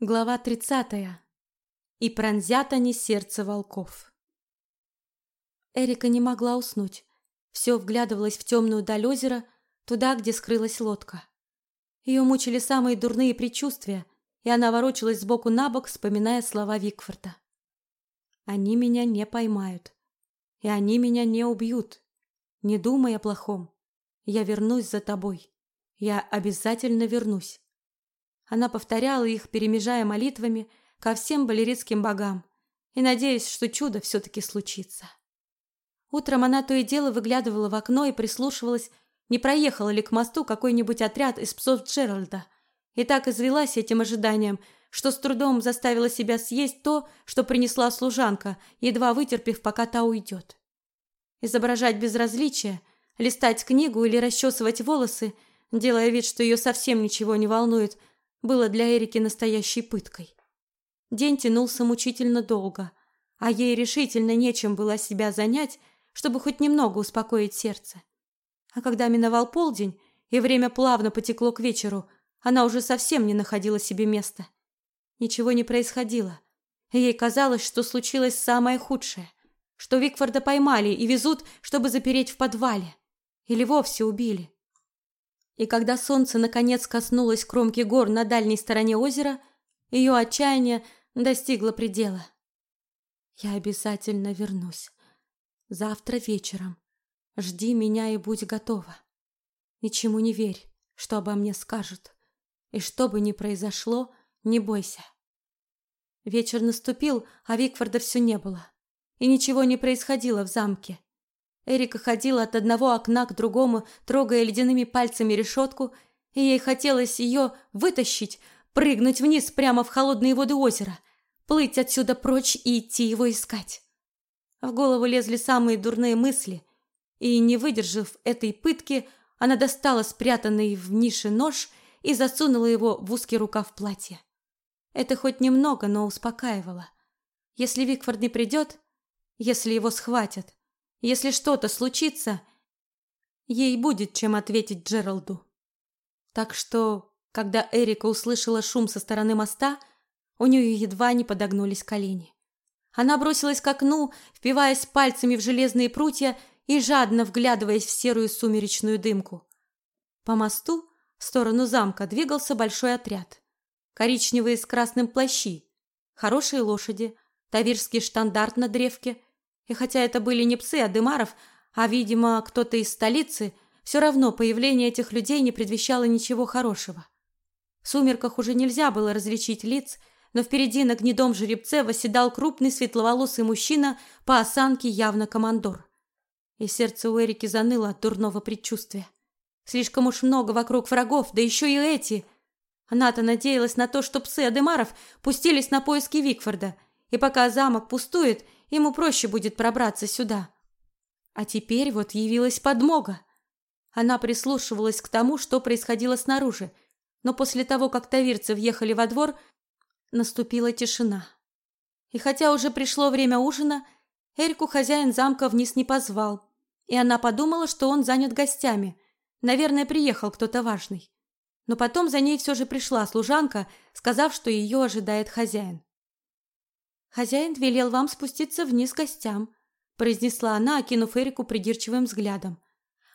Глава тридцатая. И пронзят они сердце волков. Эрика не могла уснуть. Все вглядывалась в темную даль озера, туда, где скрылась лодка. Ее мучили самые дурные предчувствия, и она ворочалась сбоку на бок, вспоминая слова Викфорда. «Они меня не поймают, и они меня не убьют. Не думай о плохом. Я вернусь за тобой. Я обязательно вернусь». Она повторяла их, перемежая молитвами ко всем балеритским богам и надеясь, что чудо все-таки случится. Утром она то и дело выглядывала в окно и прислушивалась, не проехал ли к мосту какой-нибудь отряд из псов Джеральда, и так извелась этим ожиданием, что с трудом заставила себя съесть то, что принесла служанка, едва вытерпев, пока та уйдет. Изображать безразличие, листать книгу или расчесывать волосы, делая вид, что ее совсем ничего не волнует, было для Эрики настоящей пыткой. День тянулся мучительно долго, а ей решительно нечем было себя занять, чтобы хоть немного успокоить сердце. А когда миновал полдень и время плавно потекло к вечеру, она уже совсем не находила себе места. Ничего не происходило. Ей казалось, что случилось самое худшее, что Викфорда поймали и везут, чтобы запереть в подвале, или вовсе убили. И когда солнце наконец коснулось кромки гор на дальней стороне озера, ее отчаяние достигло предела. Я обязательно вернусь. Завтра вечером. Жди меня и будь готова. Ничему не верь, что обо мне скажут. И что бы ни произошло, не бойся. Вечер наступил, а Викфорда все не было. И ничего не происходило в замке. Эрика ходила от одного окна к другому, трогая ледяными пальцами решетку, и ей хотелось ее вытащить, прыгнуть вниз прямо в холодные воды озера, плыть отсюда прочь и идти его искать. В голову лезли самые дурные мысли, и, не выдержав этой пытки, она достала спрятанный в нише нож и засунула его в узкий рукав платья. Это хоть немного, но успокаивало. Если Викфорд не придет, если его схватят, если что-то случится, ей будет чем ответить Джералду. Так что, когда Эрика услышала шум со стороны моста, у нее едва не подогнулись колени. Она бросилась к окну, впиваясь пальцами в железные прутья и жадно вглядываясь в серую сумеречную дымку. По мосту в сторону замка двигался большой отряд. Коричневые с красным плащи, хорошие лошади, тавирский штандарт на древке, и хотя это были не псы Адемаров, а, видимо, кто-то из столицы, все равно появление этих людей не предвещало ничего хорошего. В сумерках уже нельзя было различить лиц, но впереди на гнедом жеребце восседал крупный светловолосый мужчина по осанке явно командор. И сердце у Эрики заныло от дурного предчувствия. Слишком уж много вокруг врагов, да еще и эти. Она-то надеялась на то, что псы Адемаров пустились на поиски Викфорда, и пока замок пустует, ему проще будет пробраться сюда. А теперь вот явилась подмога. Она прислушивалась к тому, что происходило снаружи, но после того, как тавирцы въехали во двор, наступила тишина. И хотя уже пришло время ужина, Эрику хозяин замка вниз не позвал, и она подумала, что он занят гостями. Наверное, приехал кто-то важный. Но потом за ней все же пришла служанка, сказав, что ее ожидает хозяин. «Хозяин велел вам спуститься вниз к гостям», произнесла она, окинув Эрику придирчивым взглядом.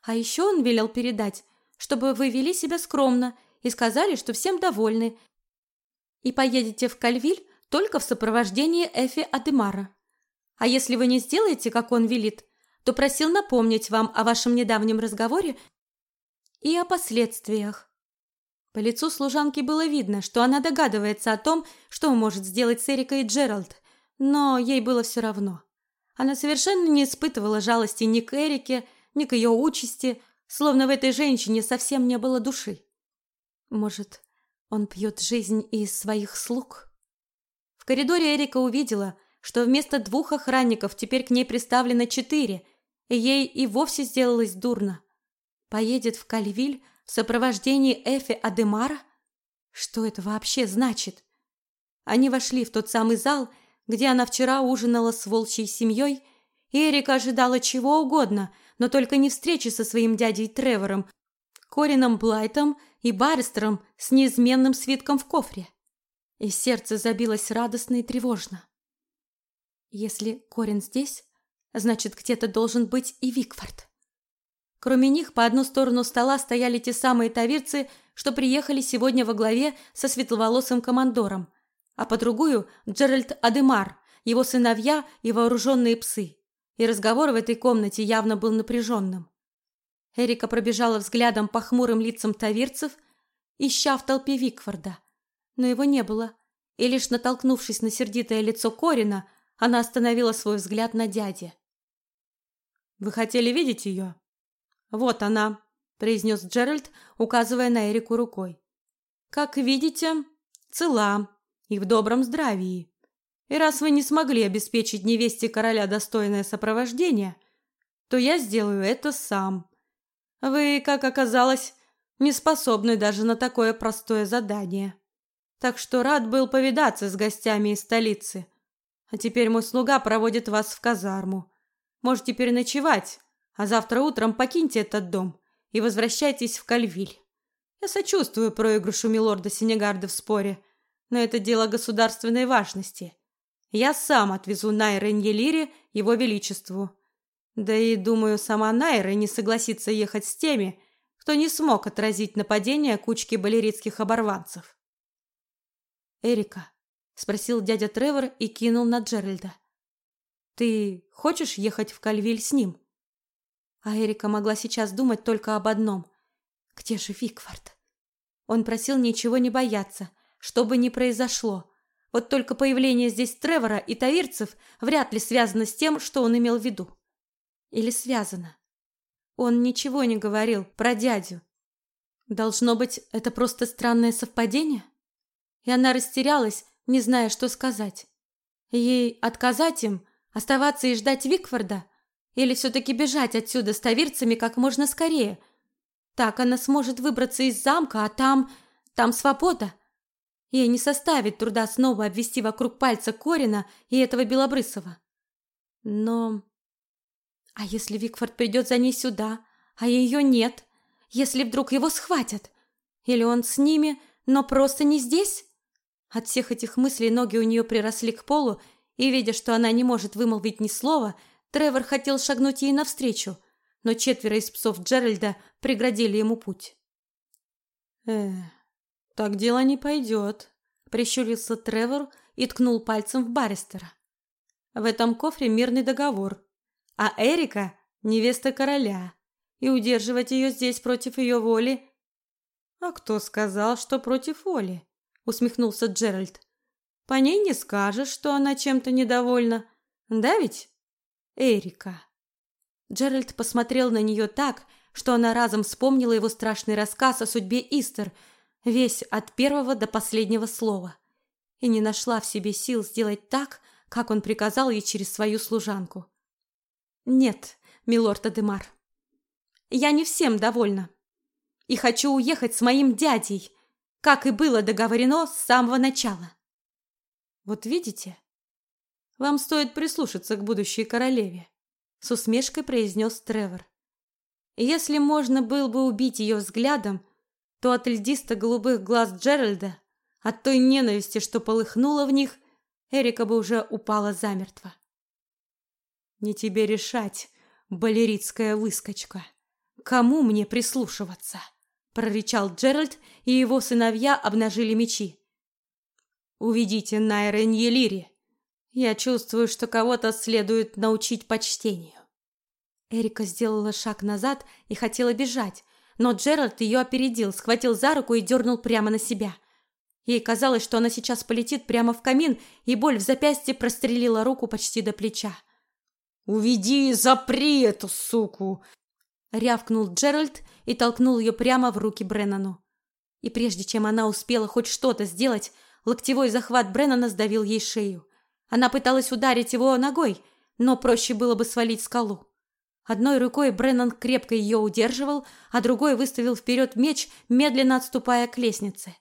«А еще он велел передать, чтобы вы вели себя скромно и сказали, что всем довольны, и поедете в Кальвиль только в сопровождении Эфи Адемара. А если вы не сделаете, как он велит, то просил напомнить вам о вашем недавнем разговоре и о последствиях. По лицу служанки было видно, что она догадывается о том, что может сделать с Эрикой Джеральд, но ей было все равно. Она совершенно не испытывала жалости ни к Эрике, ни к ее участи, словно в этой женщине совсем не было души. Может, он пьет жизнь из своих слуг? В коридоре Эрика увидела, что вместо двух охранников теперь к ней приставлено четыре, и ей и вовсе сделалось дурно. Поедет в Кальвиль в сопровождении Эфи Адемара? Что это вообще значит? Они вошли в тот самый зал, где она вчера ужинала с волчьей семьей, Эрика ожидала чего угодно, но только не встречи со своим дядей Тревором, Корином Блайтом и Баррестером с неизменным свитком в кофре. и сердце забилось радостно и тревожно. Если Корин здесь, значит, где-то должен быть и Викфорд. Кроме них, по одну сторону стола стояли те самые тавирцы, что приехали сегодня во главе со светловолосым командором, а по другую – Джеральд Адемар, его сыновья и вооруженные псы. И разговор в этой комнате явно был напряженным. Эрика пробежала взглядом по хмурым лицам тавирцев, ища в толпе Викфорда, но его не было, и лишь натолкнувшись на сердитое лицо Корина, она остановила свой взгляд на дяде. «Вы хотели видеть ее?» «Вот она», – произнес Джеральд, указывая на Эрику рукой. «Как видите, цела и в добром здравии. И раз вы не смогли обеспечить невесте короля достойное сопровождение, то я сделаю это сам. Вы, как оказалось, не способны даже на такое простое задание. Так что рад был повидаться с гостями из столицы. А теперь мой слуга проводит вас в казарму. Можете переночевать, а завтра утром покиньте этот дом и возвращайтесь в Кальвиль. Я сочувствую проигрышу милорда Сенегарда в споре, но это дело государственной важности. Я сам отвезу Найра Ньелири его величеству. Да и, думаю, сама Найра не согласится ехать с теми, кто не смог отразить нападение кучки балеритских оборванцев. «Эрика», — спросил дядя Тревор и кинул на Джеральда. «Ты хочешь ехать в Кальвиль с ним?» А Эрика могла сейчас думать только об одном. Где же Викфорд? Он просил ничего не бояться, что бы ни произошло. Вот только появление здесь Тревора и Таирцев вряд ли связано с тем, что он имел в виду. Или связано. Он ничего не говорил про дядю. Должно быть, это просто странное совпадение? И она растерялась, не зная, что сказать. Ей отказать им, оставаться и ждать Викфорда? Или все-таки бежать отсюда с тавирцами как можно скорее? Так она сможет выбраться из замка, а там... там свобода. Ей не составит труда снова обвести вокруг пальца Корина и этого Белобрысова. Но... А если Викфорд придет за ней сюда, а ее нет? Если вдруг его схватят? Или он с ними, но просто не здесь? От всех этих мыслей ноги у нее приросли к полу, и, видя, что она не может вымолвить ни слова, Тревор хотел шагнуть ей навстречу, но четверо из псов Джеральда преградили ему путь. «Э, так дело не пойдет», — прищурился Тревор и ткнул пальцем в Баристера. «В этом кофре мирный договор, а Эрика — невеста короля, и удерживать ее здесь против ее воли...» «А кто сказал, что против воли?» — усмехнулся Джеральд. «По ней не скажешь, что она чем-то недовольна, да ведь?» Эрика. Джеральд посмотрел на нее так, что она разом вспомнила его страшный рассказ о судьбе Истер, весь от первого до последнего слова, и не нашла в себе сил сделать так, как он приказал ей через свою служанку. «Нет, милорд Адемар, я не всем довольна и хочу уехать с моим дядей, как и было договорено с самого начала». «Вот видите, вам стоит прислушаться к будущей королеве, с усмешкой произнес Тревор. Если можно было бы убить ее взглядом, то от льдисто-голубых глаз Джеральда, от той ненависти, что полыхнула в них, Эрика бы уже упала замертво. Не тебе решать, балеритская выскочка. Кому мне прислушиваться? прорычал Джеральд, и его сыновья обнажили мечи. Уведите Найра Ньелири, я чувствую, что кого-то следует научить почтению. Эрика сделала шаг назад и хотела бежать, но Джеральд ее опередил, схватил за руку и дернул прямо на себя. Ей казалось, что она сейчас полетит прямо в камин, и боль в запястье прострелила руку почти до плеча. «Уведи и запри эту суку!» Рявкнул Джеральд и толкнул ее прямо в руки Бреннану. И прежде чем она успела хоть что-то сделать, локтевой захват Бреннана сдавил ей шею. Она пыталась ударить его ногой, но проще было бы свалить скалу. Одной рукой Бреннан крепко ее удерживал, а другой выставил вперед меч, медленно отступая к лестнице.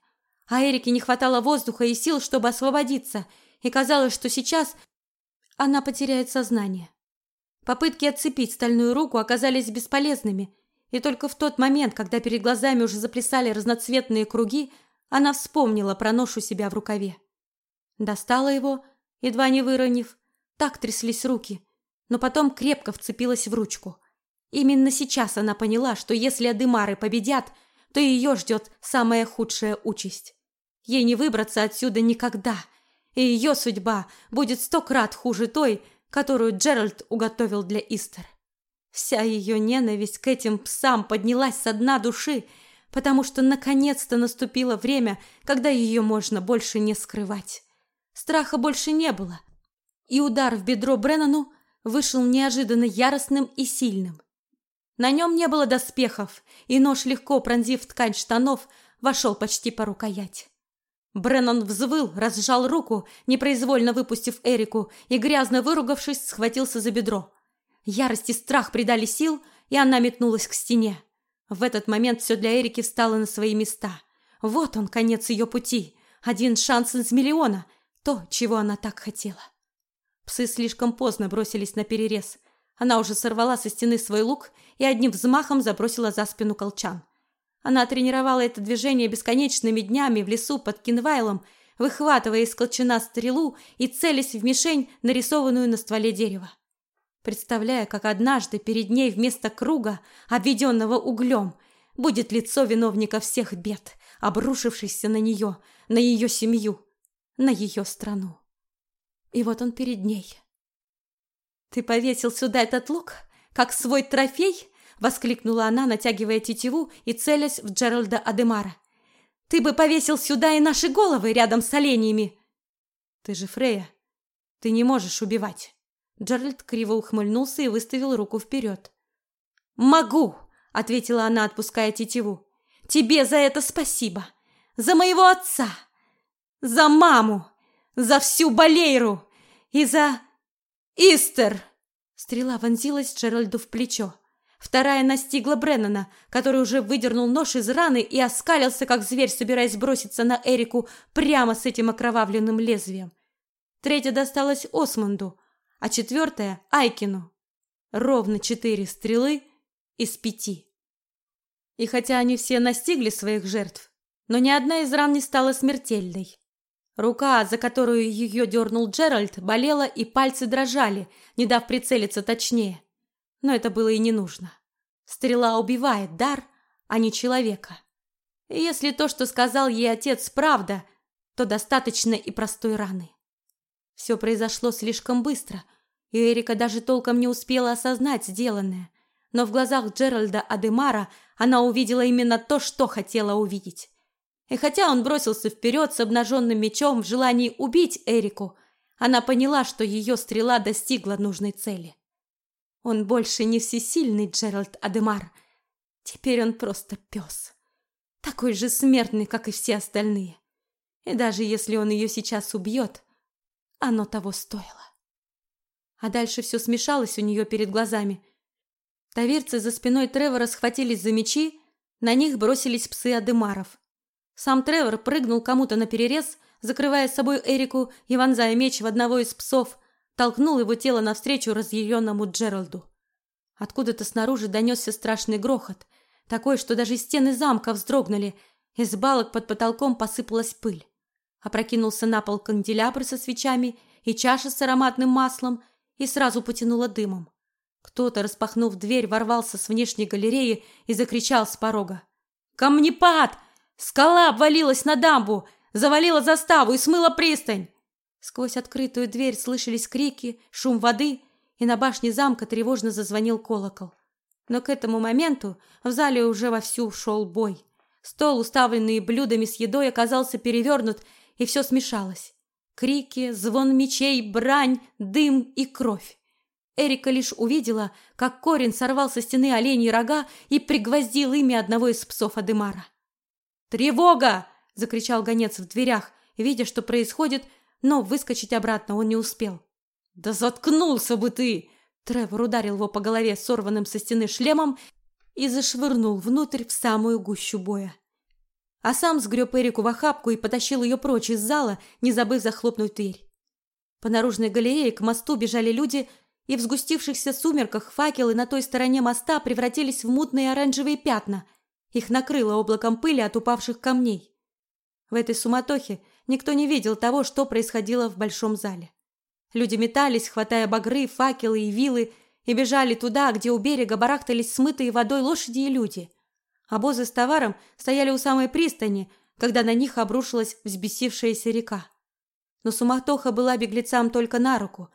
А Эрике не хватало воздуха и сил, чтобы освободиться, и казалось, что сейчас она потеряет сознание. Попытки отцепить стальную руку оказались бесполезными, и только в тот момент, когда перед глазами уже заплясали разноцветные круги, она вспомнила про нож у себя в рукаве. Достала его, едва не выронив. Так тряслись руки, но потом крепко вцепилась в ручку. Именно сейчас она поняла, что если Адемары победят, то ее ждет самая худшая участь. Ей не выбраться отсюда никогда, и ее судьба будет сто крат хуже той, которую Джеральд уготовил для Истер. Вся ее ненависть к этим псам поднялась со дна души, потому что наконец-то наступило время, когда ее можно больше не скрывать. Страха больше не было, и удар в бедро Бреннану вышел неожиданно яростным и сильным. На нем не было доспехов, и нож, легко пронзив ткань штанов, вошел почти по рукоять. Бреннан взвыл, разжал руку, непроизвольно выпустив Эрику, и, грязно выругавшись, схватился за бедро. Ярость и страх придали сил, и она метнулась к стене. В этот момент все для Эрики встало на свои места. Вот он, конец ее пути. Один шанс из миллиона. То, чего она так хотела. Псы слишком поздно бросились на перерез. Она уже сорвала со стены свой лук и одним взмахом забросила за спину колчан. Она тренировала это движение бесконечными днями в лесу под Кинвайлом, выхватывая из колчана стрелу и целясь в мишень, нарисованную на стволе дерева. Представляя, как однажды перед ней вместо круга, обведенного углем, будет лицо виновника всех бед, обрушившихся на нее, на ее семью, на ее страну. И вот он перед ней. «Ты повесил сюда этот лук, как свой трофей?» воскликнула она, натягивая тетиву и целясь в Джеральда Адемара. Ты бы повесил сюда и наши головы рядом с оленями. Ты же Фрея. Ты не можешь убивать. Джеральд криво ухмыльнулся и выставил руку вперед. Могу, ответила она, отпуская тетиву. Тебе за это спасибо. За моего отца. За маму. За всю Балейру. И за Истер. Стрела вонзилась Джеральду в плечо. Вторая настигла Бреннана, который уже выдернул нож из раны и оскалился, как зверь, собираясь броситься на Эрику прямо с этим окровавленным лезвием. Третья досталась Осмонду, а четвертая — Айкину. Ровно четыре стрелы из пяти. И хотя они все настигли своих жертв, но ни одна из ран не стала смертельной. Рука, за которую ее дернул Джеральд, болела и пальцы дрожали, не дав прицелиться точнее но это было и не нужно. Стрела убивает дар, а не человека. И если то, что сказал ей отец, правда, то достаточно и простой раны. Все произошло слишком быстро, и Эрика даже толком не успела осознать сделанное. Но в глазах Джеральда Адемара она увидела именно то, что хотела увидеть. И хотя он бросился вперед с обнаженным мечом в желании убить Эрику, она поняла, что ее стрела достигла нужной цели. Он больше не всесильный Джеральд Адемар. Теперь он просто пес. Такой же смертный, как и все остальные. И даже если он ее сейчас убьет, оно того стоило. А дальше все смешалось у нее перед глазами. Таверцы за спиной Тревора схватились за мечи, на них бросились псы Адемаров. Сам Тревор прыгнул кому-то на перерез, закрывая с собой Эрику и вонзая меч в одного из псов, толкнул его тело навстречу разъяренному Джералду. Откуда-то снаружи донесся страшный грохот, такой, что даже стены замка вздрогнули, из балок под потолком посыпалась пыль. Опрокинулся на пол канделябр со свечами и чаша с ароматным маслом и сразу потянуло дымом. Кто-то, распахнув дверь, ворвался с внешней галереи и закричал с порога. «Камнепад! Скала обвалилась на дамбу, завалила заставу и смыла пристань! Сквозь открытую дверь слышались крики, шум воды, и на башне замка тревожно зазвонил колокол. Но к этому моменту в зале уже вовсю шел бой. Стол, уставленный блюдами с едой, оказался перевернут, и все смешалось. Крики, звон мечей, брань, дым и кровь. Эрика лишь увидела, как корень сорвал со стены оленьи рога и пригвоздил ими одного из псов Адемара. «Тревога!» — закричал гонец в дверях, видя, что происходит, но выскочить обратно он не успел. «Да заткнулся бы ты!» Тревор ударил его по голове сорванным со стены шлемом и зашвырнул внутрь в самую гущу боя. А сам сгреб Эрику в охапку и потащил ее прочь из зала, не забыв захлопнуть дверь. По наружной галерее к мосту бежали люди, и в сгустившихся сумерках факелы на той стороне моста превратились в мутные оранжевые пятна. Их накрыло облаком пыли от упавших камней. В этой суматохе Никто не видел того, что происходило в большом зале. Люди метались, хватая багры, факелы и вилы, и бежали туда, где у берега барахтались смытые водой лошади и люди. Обозы с товаром стояли у самой пристани, когда на них обрушилась взбесившаяся река. Но суматоха была беглецам только на руку.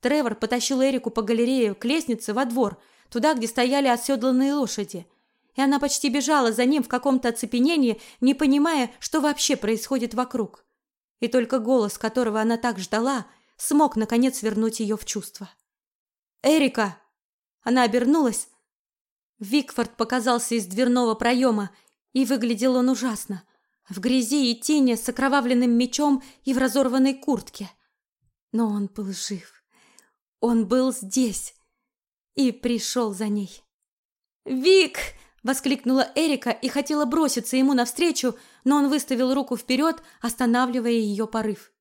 Тревор потащил Эрику по галерее к лестнице во двор, туда, где стояли оседланные лошади. И она почти бежала за ним в каком-то оцепенении, не понимая, что вообще происходит вокруг. И только голос, которого она так ждала, смог наконец вернуть ее в чувство. «Эрика!» Она обернулась. Викфорд показался из дверного проема, и выглядел он ужасно. В грязи и тени с окровавленным мечом и в разорванной куртке. Но он был жив. Он был здесь и пришел за ней. «Вик!» — воскликнула Эрика и хотела броситься ему навстречу, но он выставил руку вперед, останавливая ее порыв.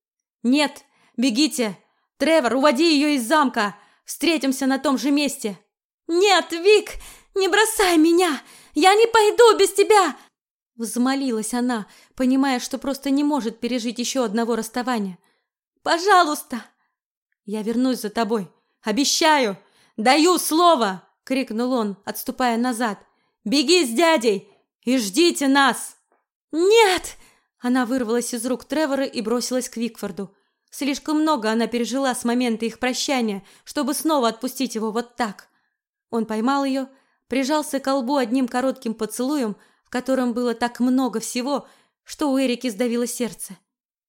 «Нет, бегите! Тревор, уводи ее из замка! Встретимся на том же месте!» «Нет, Вик, не бросай меня! Я не пойду без тебя!» Взмолилась она, понимая, что просто не может пережить еще одного расставания. «Пожалуйста!» «Я вернусь за тобой! Обещаю! Даю слово!» — крикнул он, отступая назад. «Беги с дядей и ждите нас!» «Нет!» Она вырвалась из рук Тревора и бросилась к Викфорду. Слишком много она пережила с момента их прощания, чтобы снова отпустить его вот так. Он поймал ее, прижался к колбу одним коротким поцелуем, в котором было так много всего, что у Эрики сдавило сердце.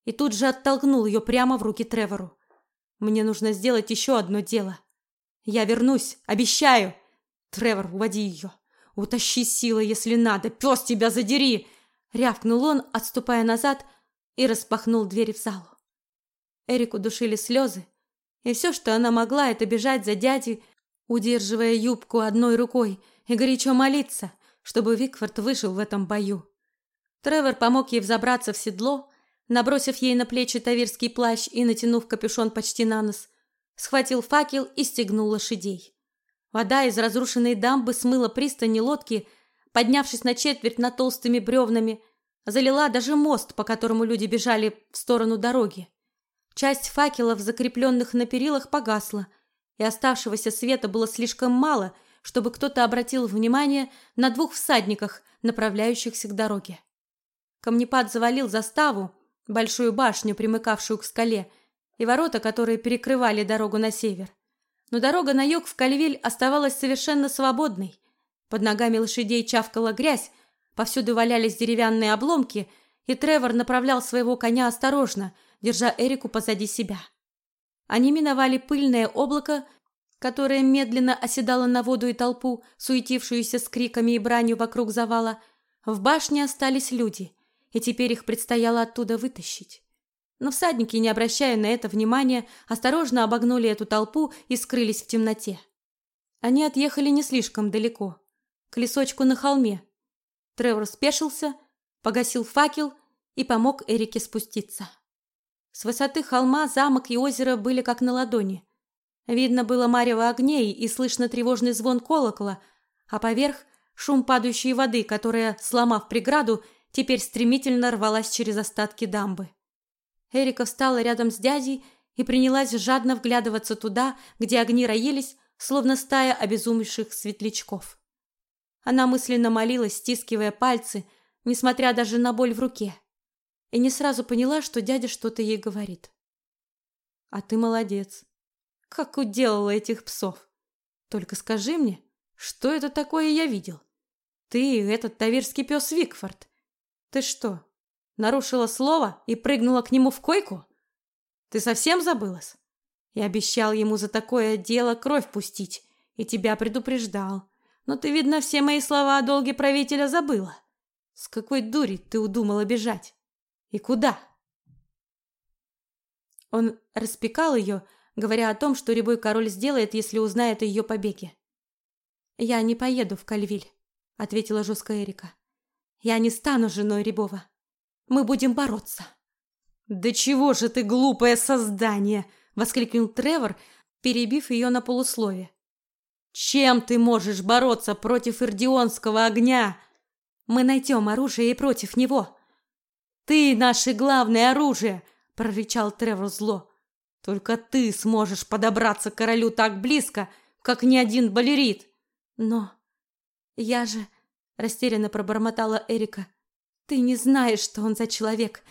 И тут же оттолкнул ее прямо в руки Тревору. «Мне нужно сделать еще одно дело. Я вернусь, обещаю!» «Тревор, уводи ее! Утащи силой, если надо! Пес тебя задери!» Рявкнул он, отступая назад, и распахнул дверь в залу. Эрику душили слезы, и все, что она могла, это бежать за дядей, удерживая юбку одной рукой, и горячо молиться, чтобы Викфорд выжил в этом бою. Тревор помог ей взобраться в седло, набросив ей на плечи тавирский плащ и натянув капюшон почти на нос, схватил факел и стегнул лошадей. Вода из разрушенной дамбы смыла пристани лодки, поднявшись на четверть над толстыми бревнами, залила даже мост, по которому люди бежали в сторону дороги. Часть факелов, закрепленных на перилах, погасла, и оставшегося света было слишком мало, чтобы кто-то обратил внимание на двух всадниках, направляющихся к дороге. Камнепад завалил заставу, большую башню, примыкавшую к скале, и ворота, которые перекрывали дорогу на север. Но дорога на юг в Кальвиль оставалась совершенно свободной. Под ногами лошадей чавкала грязь, повсюду валялись деревянные обломки, и Тревор направлял своего коня осторожно – держа Эрику позади себя. Они миновали пыльное облако, которое медленно оседало на воду и толпу, суетившуюся с криками и бранью вокруг завала. В башне остались люди, и теперь их предстояло оттуда вытащить. Но всадники, не обращая на это внимания, осторожно обогнули эту толпу и скрылись в темноте. Они отъехали не слишком далеко, к лесочку на холме. Тревор спешился, погасил факел и помог Эрике спуститься. С высоты холма замок и озеро были как на ладони. Видно было марево огней и слышно тревожный звон колокола, а поверх шум падающей воды, которая, сломав преграду, теперь стремительно рвалась через остатки дамбы. Эрика встала рядом с дядей и принялась жадно вглядываться туда, где огни роились, словно стая обезумевших светлячков. Она мысленно молилась, стискивая пальцы, несмотря даже на боль в руке и не сразу поняла, что дядя что-то ей говорит. «А ты молодец. Как уделала этих псов. Только скажи мне, что это такое я видел? Ты этот таверский пес Викфорд. Ты что, нарушила слово и прыгнула к нему в койку? Ты совсем забылась? Я обещал ему за такое дело кровь пустить и тебя предупреждал. Но ты, видно, все мои слова о долге правителя забыла. С какой дури ты удумала бежать? И куда? Он распекал ее, говоря о том, что рябой король сделает, если узнает о ее побеге. «Я не поеду в Кальвиль», — ответила жестко Эрика. «Я не стану женой Рябова. Мы будем бороться». «Да чего же ты глупое создание!» — воскликнул Тревор, перебив ее на полуслове. «Чем ты можешь бороться против ирдионского огня?» «Мы найдем оружие и против него», Ты наше главное оружие!» — прорычал Тревор зло. «Только ты сможешь подобраться к королю так близко, как ни один балерит!» «Но я же...» — растерянно пробормотала Эрика. «Ты не знаешь, что он за человек.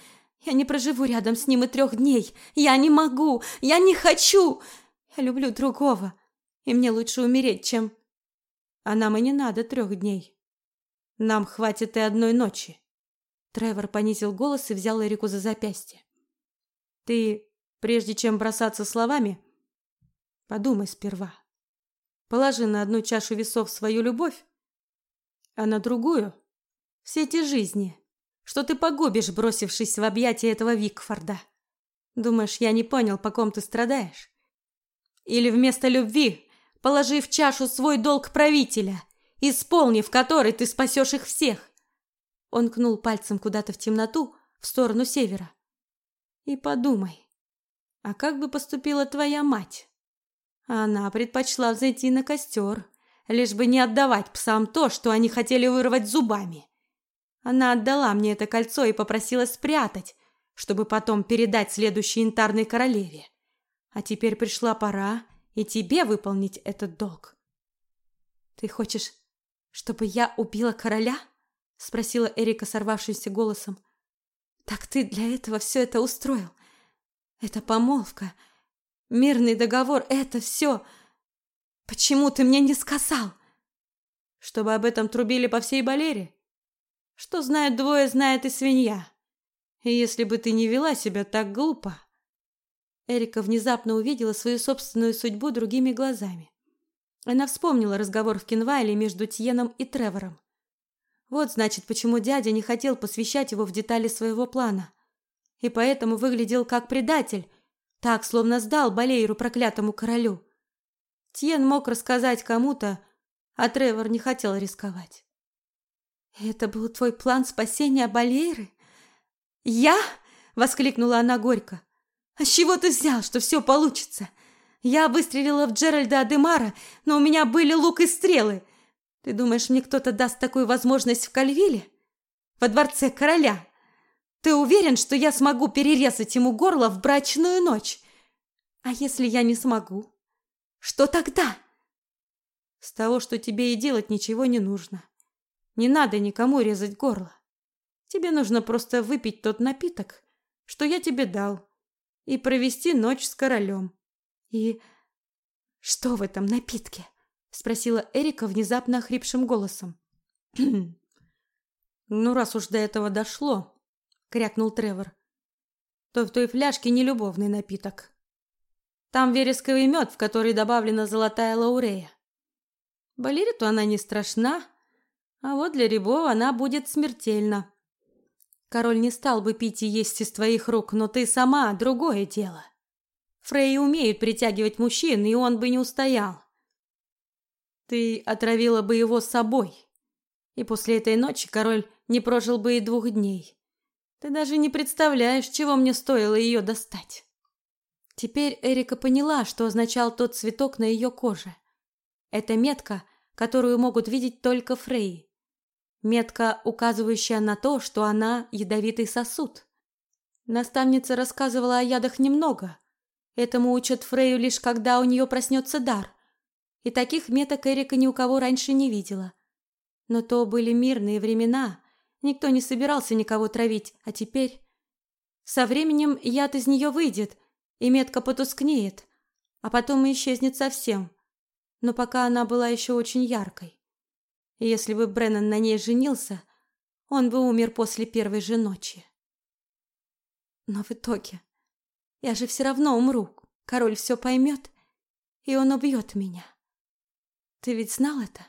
Я не проживу рядом с ним и трех дней. Я не могу! Я не хочу! Я люблю другого, и мне лучше умереть, чем...» «А нам и не надо трех дней. Нам хватит и одной ночи». Тревор понизил голос и взял Эрику за запястье. «Ты, прежде чем бросаться словами, подумай сперва. Положи на одну чашу весов свою любовь, а на другую — все эти жизни, что ты погубишь, бросившись в объятия этого Викфорда. Думаешь, я не понял, по ком ты страдаешь? Или вместо любви положи в чашу свой долг правителя, исполнив который ты спасешь их всех?» Он кнул пальцем куда-то в темноту, в сторону севера. И подумай, а как бы поступила твоя мать? Она предпочла взойти на костер, лишь бы не отдавать псам то, что они хотели вырвать зубами. Она отдала мне это кольцо и попросила спрятать, чтобы потом передать следующей янтарной королеве. А теперь пришла пора и тебе выполнить этот долг. Ты хочешь, чтобы я убила короля? спросила Эрика сорвавшимся голосом. Так ты для этого все это устроил? Это помолвка, мирный договор это все. Почему ты мне не сказал? Чтобы об этом трубили по всей Балере? Что знают двое, знает и свинья. И если бы ты не вела себя так глупо, Эрика внезапно увидела свою собственную судьбу другими глазами. Она вспомнила разговор в Кинвайле между Тьеном и Тревором. Вот значит, почему дядя не хотел посвящать его в детали своего плана. И поэтому выглядел как предатель, так, словно сдал Балейру проклятому королю. Тьен мог рассказать кому-то, а Тревор не хотел рисковать. «Это был твой план спасения Балейры?» «Я?» — воскликнула она горько. «А с чего ты взял, что все получится? Я выстрелила в Джеральда Адемара, но у меня были лук и стрелы. Ты думаешь, мне кто-то даст такую возможность в Кальвиле? Во дворце короля? Ты уверен, что я смогу перерезать ему горло в брачную ночь? А если я не смогу? Что тогда? С того, что тебе и делать ничего не нужно. Не надо никому резать горло. Тебе нужно просто выпить тот напиток, что я тебе дал, и провести ночь с королем. И что в этом напитке? спросила Эрика внезапно охрипшим голосом. ну раз уж до этого дошло, крякнул Тревор. То в той фляжке не любовный напиток. Там вересковый мед, в который добавлена золотая лаурея. Балериту она не страшна, а вот для Рябова она будет смертельна. Король не стал бы пить и есть из твоих рук, но ты сама другое дело. Фрей умеет притягивать мужчин, и он бы не устоял. Ты отравила бы его собой. И после этой ночи король не прожил бы и двух дней. Ты даже не представляешь, чего мне стоило ее достать. Теперь Эрика поняла, что означал тот цветок на ее коже. Это метка, которую могут видеть только Фрей. Метка, указывающая на то, что она ядовитый сосуд. Наставница рассказывала о ядах немного. Этому учат Фрею лишь когда у нее проснется дар – и таких меток Эрика ни у кого раньше не видела. Но то были мирные времена, никто не собирался никого травить, а теперь... Со временем яд из нее выйдет, и метка потускнеет, а потом и исчезнет совсем. Но пока она была еще очень яркой. И если бы Бреннан на ней женился, он бы умер после первой же ночи. Но в итоге я же все равно умру. Король все поймет, и он убьет меня. Ты ведь знал это?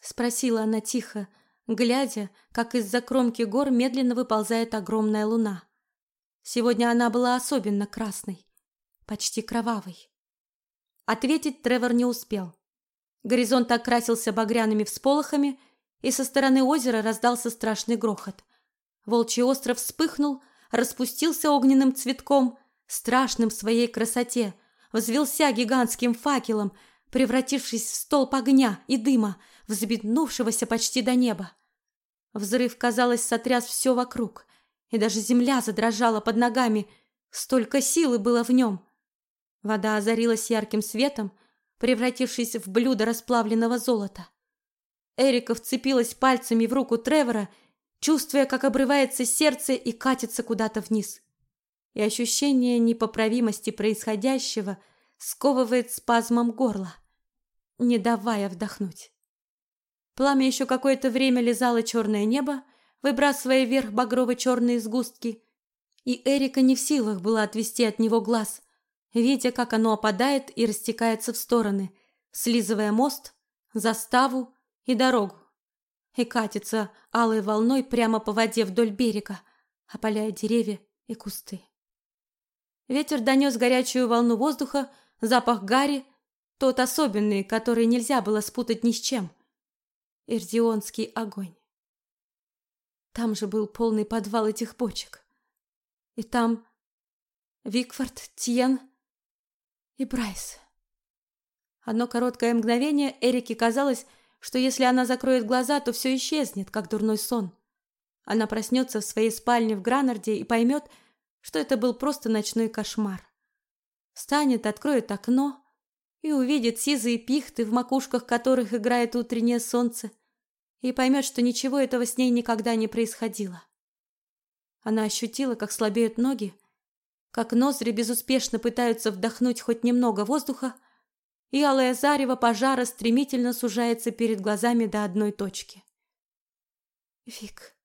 спросила она тихо, глядя, как из-за кромки гор медленно выползает огромная луна. Сегодня она была особенно красной, почти кровавой. Ответить Тревор не успел. Горизонт окрасился багряными всполохами, и со стороны озера раздался страшный грохот. Волчий остров вспыхнул, распустился огненным цветком, страшным в своей красоте, взвелся гигантским факелом, превратившись в столб огня и дыма, взбеднувшегося почти до неба. Взрыв, казалось, сотряс все вокруг, и даже земля задрожала под ногами, столько силы было в нем. Вода озарилась ярким светом, превратившись в блюдо расплавленного золота. Эрика вцепилась пальцами в руку Тревора, чувствуя, как обрывается сердце и катится куда-то вниз. И ощущение непоправимости происходящего сковывает спазмом горла, не давая вдохнуть. Пламя еще какое-то время лизало черное небо, выбрасывая вверх багрово-черные сгустки, и Эрика не в силах была отвести от него глаз, видя, как оно опадает и растекается в стороны, слизывая мост, заставу и дорогу, и катится алой волной прямо по воде вдоль берега, опаляя деревья и кусты. Ветер донес горячую волну воздуха, запах гари, тот особенный, который нельзя было спутать ни с чем. Ирдионский огонь. Там же был полный подвал этих бочек. И там Викфорд, Тьен и Брайс. Одно короткое мгновение Эрике казалось, что если она закроет глаза, то все исчезнет, как дурной сон. Она проснется в своей спальне в Гранарде и поймет, что это был просто ночной кошмар. Встанет, откроет окно и увидит сизые пихты, в макушках которых играет утреннее солнце, и поймет, что ничего этого с ней никогда не происходило. Она ощутила, как слабеют ноги, как ноздри безуспешно пытаются вдохнуть хоть немного воздуха, и алое зарево пожара стремительно сужается перед глазами до одной точки. Вик,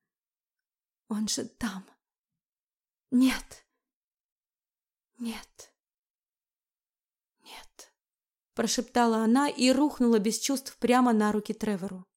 он же там. Нет. Нет. Нет. Прошептала она и рухнула без чувств прямо на руки Тревору.